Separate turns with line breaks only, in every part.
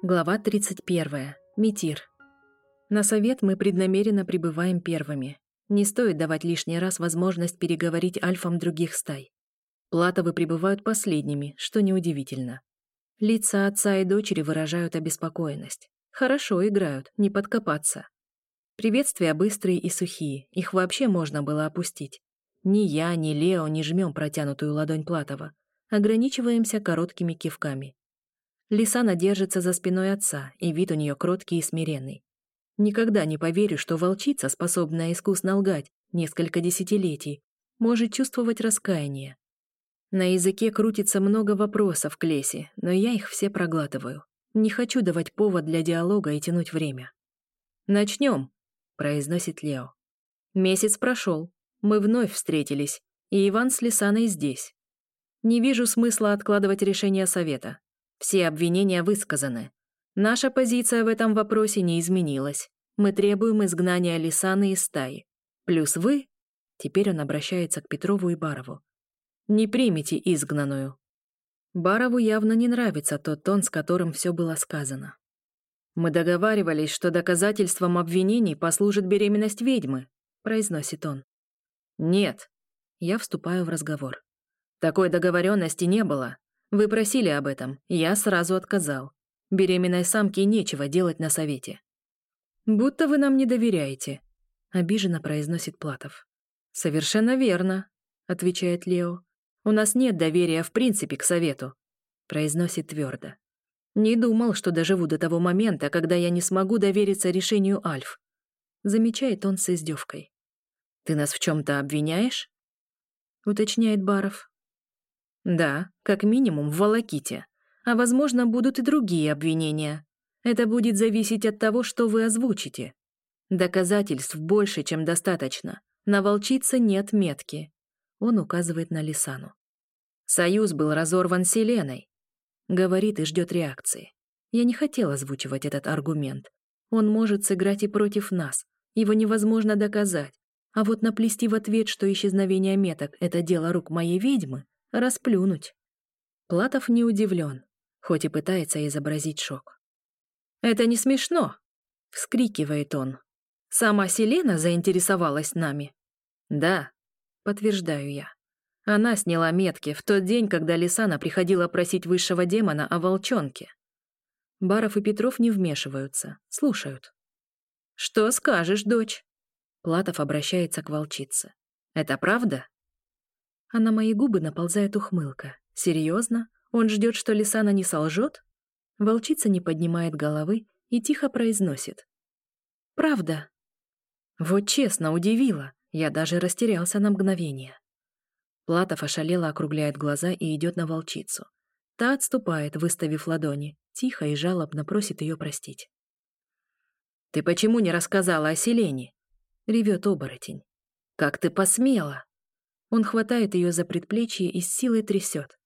Глава 31. Митир. На совет мы преднамеренно прибываем первыми. Не стоит давать лишний раз возможность переговорить альфам других стай. Платовы прибывают последними, что неудивительно. Лица отца и дочери выражают обеспокоенность. Хорошо играют, не подкопаться. Приветствия быстрые и сухие, их вообще можно было опустить. Ни я, ни Лео не жмем протянутую ладонь Платова. Ограничиваемся короткими кивками. Лисана держится за спиной отца, и вид у нее кроткий и смиренный. Никогда не поверю, что волчица, способная искусно лгать несколько десятилетий, может чувствовать раскаяние. На языке крутится много вопросов к Лесе, но я их все проглатываю. Не хочу давать повод для диалога и тянуть время. «Начнем», — произносит Лео. «Месяц прошел. Мы вновь встретились, и Иван с Лисаной здесь. Не вижу смысла откладывать решение совета. Все обвинения высказаны. Наша позиция в этом вопросе не изменилась. Мы требуем изгнания Лисаны из стаи. Плюс вы, теперь он обращается к Петрову и Барову, не примете изгнанную. Барову явно не нравится тот тон, с которым все было сказано. «Мы договаривались, что доказательством обвинений послужит беременность ведьмы», произносит он. «Нет». Я вступаю в разговор. Такой договоренности не было. Вы просили об этом, я сразу отказал. Беременной самке нечего делать на совете. Будто вы нам не доверяете, обиженно произносит Платов. Совершенно верно, отвечает Лео. У нас нет доверия в принципе к совету, произносит твердо. Не думал, что доживу до того момента, когда я не смогу довериться решению Альф. Замечает он с издевкой. Ты нас в чем-то обвиняешь? уточняет Баров. Да, как минимум в волоките. А возможно, будут и другие обвинения. Это будет зависеть от того, что вы озвучите. Доказательств больше, чем достаточно. На волчице нет метки. Он указывает на Лисану. Союз был разорван Селеной. Говорит и ждет реакции. Я не хотела озвучивать этот аргумент. Он может сыграть и против нас. Его невозможно доказать. А вот наплести в ответ, что исчезновение меток — это дело рук моей ведьмы, расплюнуть. Платов не удивлен, хоть и пытается изобразить шок. «Это не смешно!» — вскрикивает он. «Сама Селена заинтересовалась нами?» «Да», — подтверждаю я. Она сняла метки в тот день, когда Лисана приходила просить высшего демона о волчонке. Баров и Петров не вмешиваются, слушают. «Что скажешь, дочь?» Платов обращается к волчице. «Это правда?» А на мои губы наползает ухмылка. Серьезно? Он ждет, что Лисана не солжет? Волчица не поднимает головы и тихо произносит. «Правда». Вот честно, удивила. Я даже растерялся на мгновение. Платов ошалело округляет глаза и идет на волчицу. Та отступает, выставив ладони, тихо и жалобно просит ее простить. «Ты почему не рассказала о селении?» — ревет оборотень. «Как ты посмела?» Он хватает ее за предплечье и с силой трясет.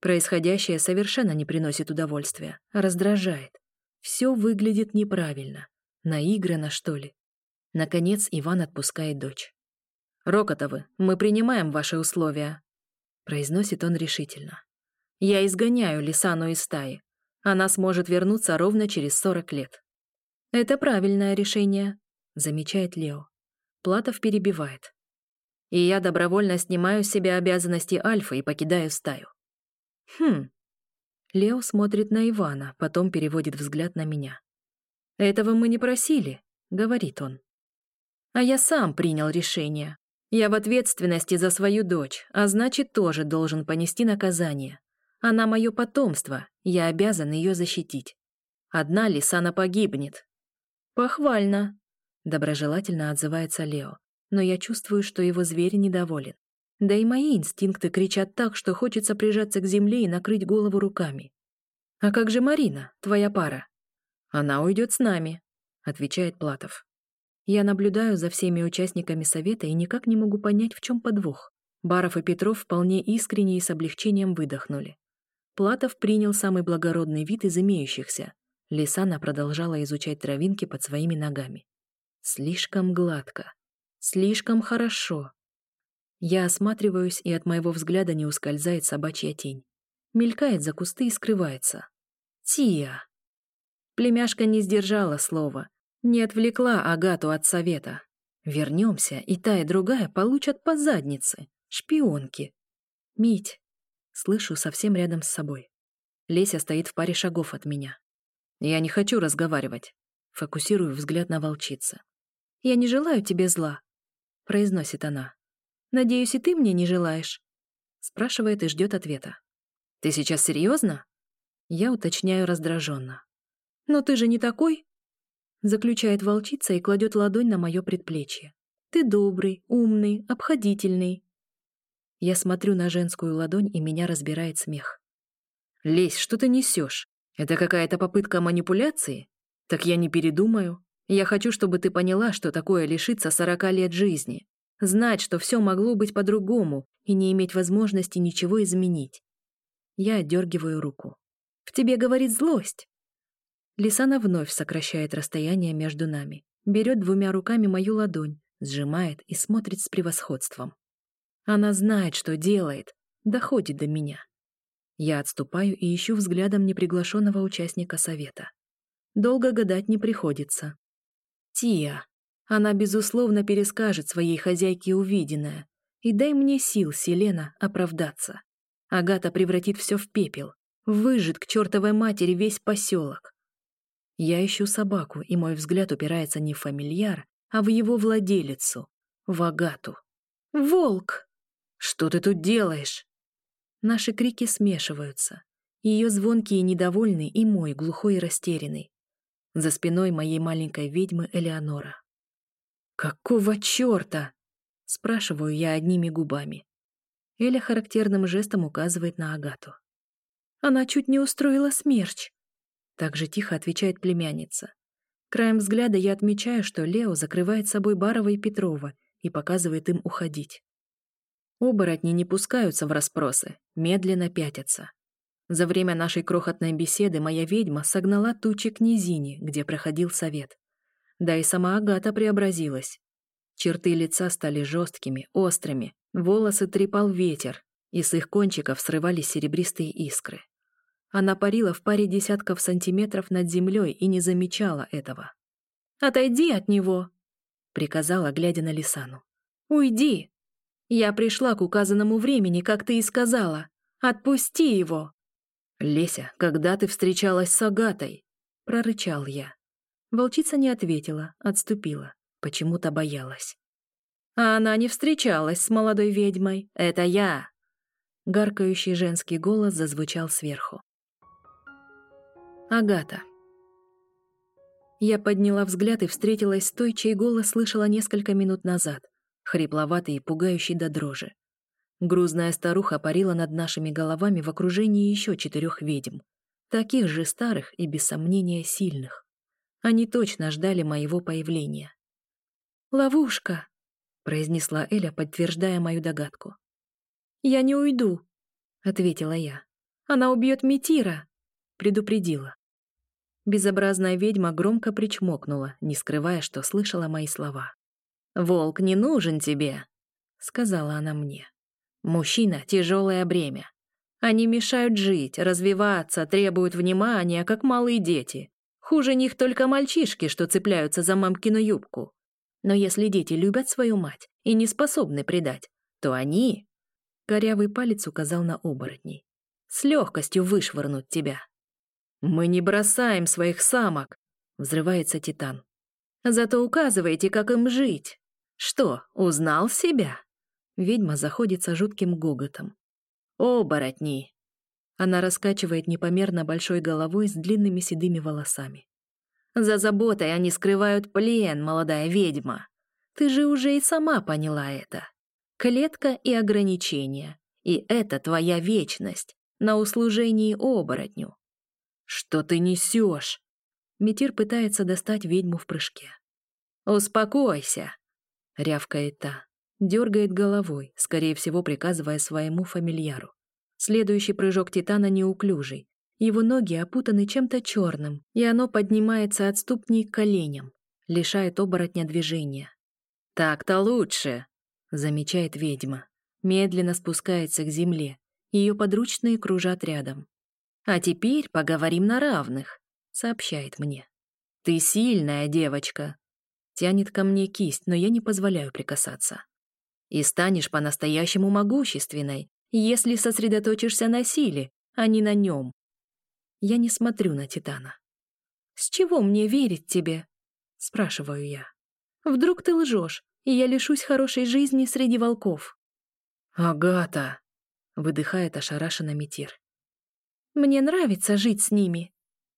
Происходящее совершенно не приносит удовольствия, а раздражает. Все выглядит неправильно. Наиграно, что ли. Наконец Иван отпускает дочь. «Рокотовы, мы принимаем ваши условия», — произносит он решительно. «Я изгоняю Лисану из стаи. Она сможет вернуться ровно через сорок лет». «Это правильное решение», — замечает Лео. Платов перебивает и я добровольно снимаю с себя обязанности Альфа и покидаю стаю. Хм. Лео смотрит на Ивана, потом переводит взгляд на меня. «Этого мы не просили», — говорит он. «А я сам принял решение. Я в ответственности за свою дочь, а значит, тоже должен понести наказание. Она мое потомство, я обязан ее защитить. Одна Лисана погибнет». «Похвально», — доброжелательно отзывается Лео но я чувствую, что его зверь недоволен. Да и мои инстинкты кричат так, что хочется прижаться к земле и накрыть голову руками. «А как же Марина, твоя пара?» «Она уйдет с нами», — отвечает Платов. Я наблюдаю за всеми участниками совета и никак не могу понять, в чем подвох. Баров и Петров вполне искренне и с облегчением выдохнули. Платов принял самый благородный вид из имеющихся. Лисана продолжала изучать травинки под своими ногами. Слишком гладко. Слишком хорошо. Я осматриваюсь, и от моего взгляда не ускользает собачья тень. Мелькает за кусты и скрывается. Тия. Племяшка не сдержала слова, не отвлекла Агату от совета. Вернемся, и та, и другая получат по заднице. Шпионки. Мить. Слышу совсем рядом с собой. Леся стоит в паре шагов от меня. Я не хочу разговаривать. Фокусирую взгляд на волчице. «Я не желаю тебе зла», — произносит она. «Надеюсь, и ты мне не желаешь?» Спрашивает и ждет ответа. «Ты сейчас серьезно? Я уточняю раздраженно. «Но ты же не такой?» Заключает волчица и кладет ладонь на мое предплечье. «Ты добрый, умный, обходительный». Я смотрю на женскую ладонь, и меня разбирает смех. «Лесь, что ты несешь? Это какая-то попытка манипуляции? Так я не передумаю. Я хочу, чтобы ты поняла, что такое лишиться сорока лет жизни. Знать, что все могло быть по-другому и не иметь возможности ничего изменить. Я отдергиваю руку. В тебе говорит злость. Лисана вновь сокращает расстояние между нами, берет двумя руками мою ладонь, сжимает и смотрит с превосходством. Она знает, что делает, доходит до меня. Я отступаю и ищу взглядом неприглашенного участника совета. Долго гадать не приходится. Тия. Она, безусловно, перескажет своей хозяйке увиденное. И дай мне сил, Селена, оправдаться. Агата превратит все в пепел, выжжет к чертовой матери весь поселок. Я ищу собаку, и мой взгляд упирается не в фамильяр, а в его владелицу, в Агату. «Волк! Что ты тут делаешь?» Наши крики смешиваются. Ее звонкий и недовольный, и мой, глухой и растерянный. За спиной моей маленькой ведьмы Элеонора. «Какого черта?» — спрашиваю я одними губами. Эля характерным жестом указывает на Агату. «Она чуть не устроила смерч», так же тихо отвечает племянница. Краем взгляда я отмечаю, что Лео закрывает собой Барова и Петрова и показывает им уходить. Оборотни не пускаются в расспросы, медленно пятятся. За время нашей крохотной беседы моя ведьма согнала тучи к низине, где проходил совет. Да и сама Агата преобразилась. Черты лица стали жесткими, острыми, волосы трепал ветер, и с их кончиков срывались серебристые искры. Она парила в паре десятков сантиметров над землей и не замечала этого. «Отойди от него!» — приказала, глядя на Лисану. «Уйди! Я пришла к указанному времени, как ты и сказала. Отпусти его!» «Леся, когда ты встречалась с Агатой?» — прорычал я. Волчица не ответила, отступила. Почему-то боялась. «А она не встречалась с молодой ведьмой. Это я!» Гаркающий женский голос зазвучал сверху. Агата. Я подняла взгляд и встретилась с той, чей голос слышала несколько минут назад, хрипловатый и пугающий до дрожи. Грузная старуха парила над нашими головами в окружении еще четырех ведьм, таких же старых и, без сомнения, сильных. Они точно ждали моего появления. «Ловушка!» — произнесла Эля, подтверждая мою догадку. «Я не уйду», — ответила я. «Она убьет Метира», — предупредила. Безобразная ведьма громко причмокнула, не скрывая, что слышала мои слова. «Волк не нужен тебе», — сказала она мне. «Мужчина — тяжелое бремя. Они мешают жить, развиваться, требуют внимания, как малые дети. Хуже них только мальчишки, что цепляются за мамкину юбку. Но если дети любят свою мать и не способны предать, то они...» Корявый палец указал на оборотней. «С легкостью вышвырнут тебя». «Мы не бросаем своих самок!» — взрывается Титан. «Зато указываете, как им жить. Что, узнал себя?» Ведьма заходится жутким гоготом. «Оборотни!» Она раскачивает непомерно большой головой с длинными седыми волосами. «За заботой они скрывают плен, молодая ведьма. Ты же уже и сама поняла это. Клетка и ограничения. И это твоя вечность на услужении оборотню. «Что ты несешь?» Метир пытается достать ведьму в прыжке. «Успокойся!» — рявкает та. Дергает головой, скорее всего, приказывая своему фамильяру. Следующий прыжок Титана неуклюжий. Его ноги опутаны чем-то черным, и оно поднимается от ступней к коленям, лишает оборотня движения. «Так-то лучше!» — замечает ведьма. Медленно спускается к земле. Ее подручные кружат рядом. А теперь поговорим на равных. сообщает мне. «Ты сильная девочка!» Тянет ко мне кисть, но я не позволяю прикасаться. «И станешь по-настоящему могущественной, если сосредоточишься на силе, а не на нем». Я не смотрю на Титана. «С чего мне верить тебе?» — спрашиваю я. «Вдруг ты лжешь, и я лишусь хорошей жизни среди волков?»
«Агата!» — выдыхает ошарашенно Митир.
«Мне нравится жить с ними».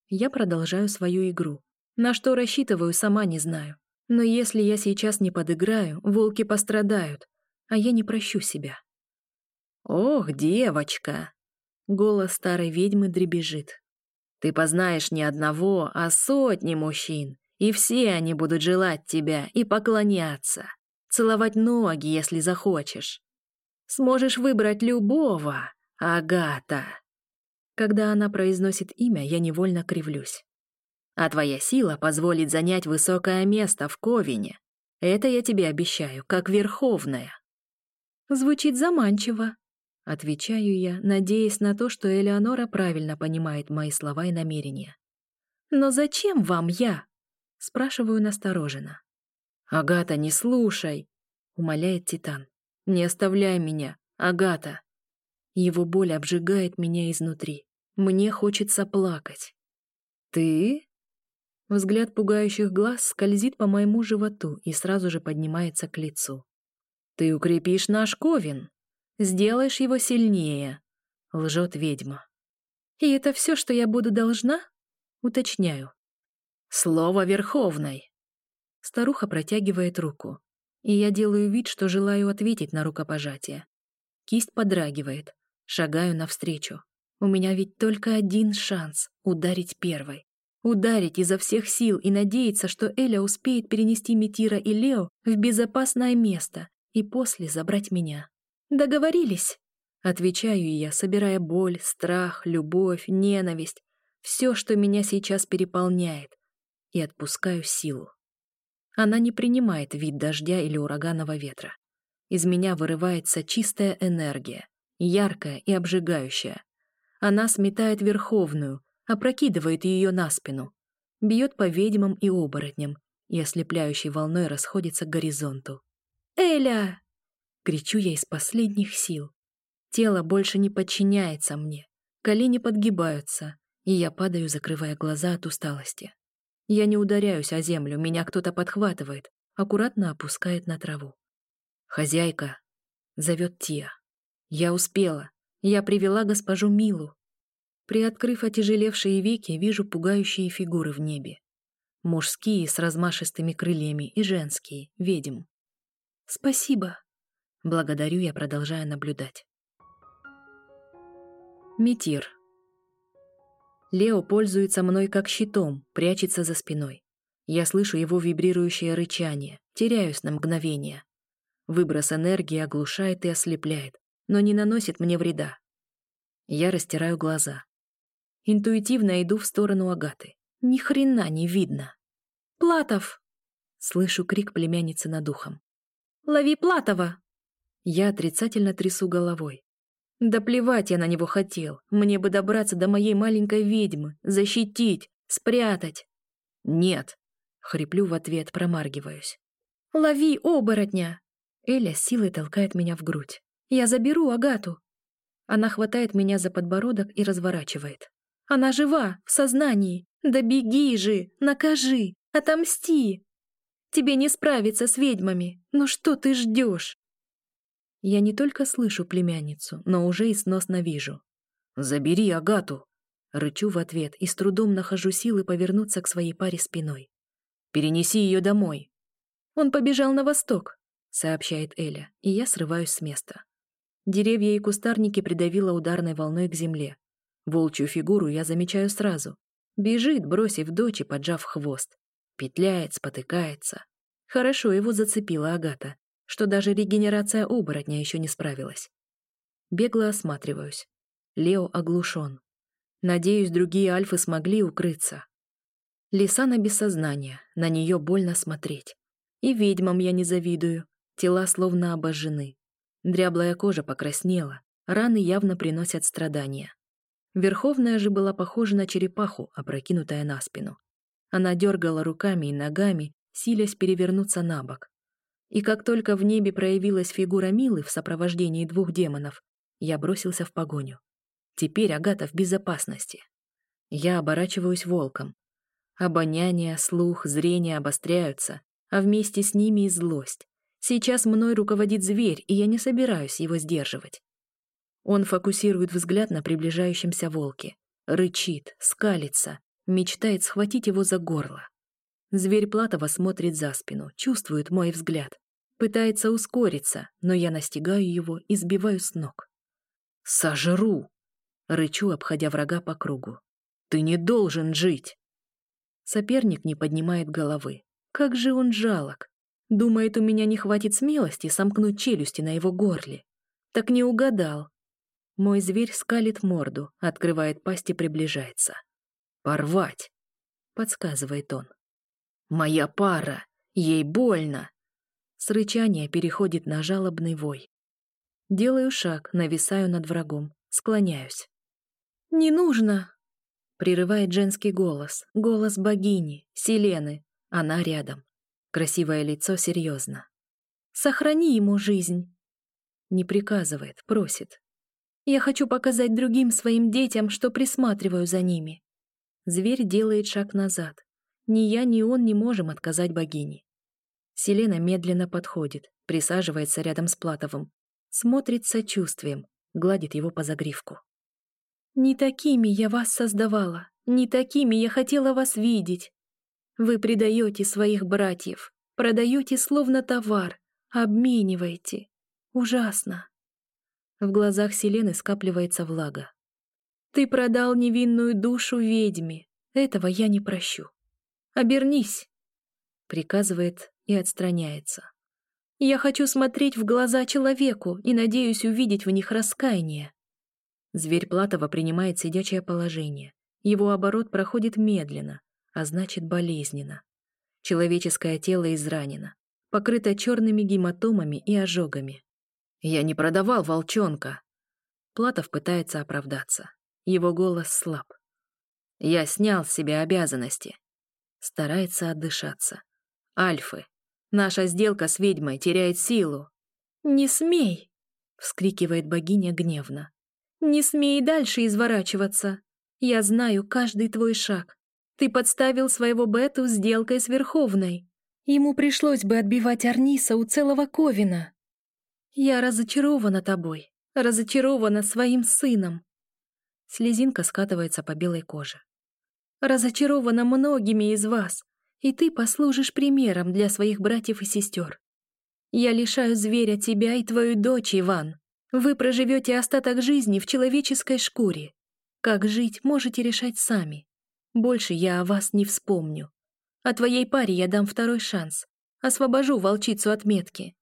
Я продолжаю свою игру. На что рассчитываю, сама не знаю. Но если я сейчас не подыграю, волки пострадают, а я не прощу себя.
«Ох, девочка!» Голос старой ведьмы дребезжит. «Ты познаешь не одного, а сотни мужчин, и все они будут желать тебя и поклоняться, целовать ноги, если захочешь. Сможешь выбрать любого, Агата!» Когда она произносит имя, я невольно кривлюсь. А твоя сила позволит занять высокое место в Ковине. Это я тебе обещаю, как верховная.
Звучит заманчиво, отвечаю я, надеясь на то, что Элеонора правильно понимает мои слова и намерения. Но зачем вам я? спрашиваю настороженно.
Агата, не слушай, умоляет Титан. Не оставляй меня, Агата.
Его боль обжигает меня изнутри. Мне хочется плакать.
Ты?
Взгляд пугающих глаз скользит по моему животу и сразу же поднимается к лицу.
«Ты укрепишь наш ковен, сделаешь его сильнее», — лжет ведьма.
«И это все, что я буду должна?» — уточняю.
«Слово Верховной».
Старуха протягивает руку, и я делаю вид, что желаю ответить на рукопожатие. Кисть подрагивает, шагаю навстречу. У меня ведь только один шанс — ударить первой. Ударить изо всех сил и надеяться, что Эля успеет перенести Метира и Лео в безопасное место и после забрать меня. «Договорились?» Отвечаю я, собирая боль, страх, любовь, ненависть, все, что меня сейчас переполняет, и отпускаю силу. Она не принимает вид дождя или ураганного ветра. Из меня вырывается чистая энергия, яркая и обжигающая. Она сметает Верховную, опрокидывает ее на спину, бьет по ведьмам и оборотням и ослепляющей волной расходится к горизонту. «Эля!» — кричу я из последних сил. Тело больше не подчиняется мне, колени подгибаются, и я падаю, закрывая глаза от усталости. Я не ударяюсь о землю, меня кто-то подхватывает, аккуратно опускает на траву. «Хозяйка!» — зовет Тия. «Я успела. Я привела госпожу Милу. Приоткрыв отяжелевшие веки, вижу пугающие фигуры в небе. Мужские с размашистыми крыльями и женские, ведьм. «Спасибо!» Благодарю я, продолжая наблюдать. Метир. Лео пользуется мной как щитом, прячется за спиной. Я слышу его вибрирующее рычание, теряюсь на мгновение. Выброс энергии оглушает и ослепляет, но не наносит мне вреда. Я растираю глаза. Интуитивно иду в сторону Агаты. Ни хрена не видно. «Платов!» Слышу крик племянницы над ухом. «Лови Платова!» Я отрицательно трясу головой. Да плевать я на него хотел. Мне бы добраться до моей маленькой ведьмы, защитить, спрятать. Нет. Хриплю в ответ, промаргиваюсь. Лови оборотня! Эля силой толкает меня в грудь. Я заберу Агату. Она хватает меня за подбородок и разворачивает. Она жива, в сознании. Да беги же, накажи, отомсти. Тебе не справиться с ведьмами. Ну что ты ждешь? Я не только слышу племянницу, но уже и сносно вижу. «Забери Агату!» Рычу в ответ и с трудом нахожу силы повернуться к своей паре спиной. «Перенеси ее домой!» «Он побежал на восток», — сообщает Эля, и я срываюсь с места. Деревья и кустарники придавило ударной волной к земле, Волчью фигуру я замечаю сразу. Бежит, бросив дочь и поджав хвост. Петляет, спотыкается. Хорошо его зацепила Агата, что даже регенерация оборотня еще не справилась. Бегло осматриваюсь. Лео оглушен. Надеюсь, другие альфы смогли укрыться. Лисана без сознания, на нее больно смотреть. И ведьмам я не завидую, тела словно обожжены. Дряблая кожа покраснела, раны явно приносят страдания. Верховная же была похожа на черепаху, опрокинутая на спину. Она дергала руками и ногами, силясь перевернуться на бок. И как только в небе проявилась фигура Милы в сопровождении двух демонов, я бросился в погоню. Теперь Агата в безопасности. Я оборачиваюсь волком. Обоняние, слух, зрение обостряются, а вместе с ними и злость. Сейчас мной руководит зверь, и я не собираюсь его сдерживать. Он фокусирует взгляд на приближающемся волке, рычит, скалится, мечтает схватить его за горло. Зверь Платова смотрит за спину, чувствует мой взгляд. Пытается ускориться, но я настигаю его и сбиваю с ног. «Сожру!» — рычу, обходя врага по кругу. «Ты не должен жить!» Соперник не поднимает головы. Как же он жалок! Думает, у меня не хватит смелости сомкнуть челюсти на его горле. Так не угадал. Мой зверь скалит морду, открывает пасть и приближается. «Порвать!» — подсказывает он. «Моя пара! Ей больно!» С рычания переходит на жалобный вой. Делаю шаг, нависаю над врагом, склоняюсь. «Не нужно!» Прерывает женский голос, голос богини, Селены. Она рядом. Красивое лицо серьезно. «Сохрани ему жизнь!» Не приказывает, просит. Я хочу показать другим своим детям, что присматриваю за ними. Зверь делает шаг назад. Ни я, ни он не можем отказать богине. Селена медленно подходит, присаживается рядом с Платовым, смотрит с сочувствием, гладит его по загривку. «Не такими я вас создавала, не такими я хотела вас видеть. Вы предаете своих братьев, продаете словно товар, обмениваете. Ужасно. В глазах Селены скапливается влага. «Ты продал невинную душу ведьме. Этого я не прощу. Обернись!» Приказывает и отстраняется. «Я хочу смотреть в глаза человеку и надеюсь увидеть в них раскаяние». Зверь Платова принимает сидячее положение. Его оборот проходит медленно, а значит болезненно. Человеческое тело изранено, покрыто черными гематомами и ожогами. Я не продавал волчонка. Платов пытается оправдаться. Его голос слаб. Я снял с себя обязанности. Старается отдышаться. Альфы. Наша сделка с ведьмой теряет силу. «Не смей!» — вскрикивает богиня гневно. «Не смей дальше изворачиваться. Я знаю каждый твой шаг. Ты подставил своего Бету сделкой с Верховной. Ему пришлось бы отбивать Арниса у целого Ковина. Я разочарована тобой, разочарована своим сыном. Слезинка скатывается по белой коже. Разочарована многими из вас, и ты послужишь примером для своих братьев и сестер. Я лишаю зверя тебя и твою дочь, Иван. Вы проживете остаток жизни в человеческой шкуре. Как жить, можете решать сами. Больше я о вас не вспомню. А твоей паре я дам второй шанс. Освобожу волчицу от метки.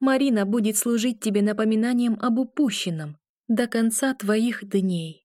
Марина будет служить тебе напоминанием об упущенном до конца твоих дней.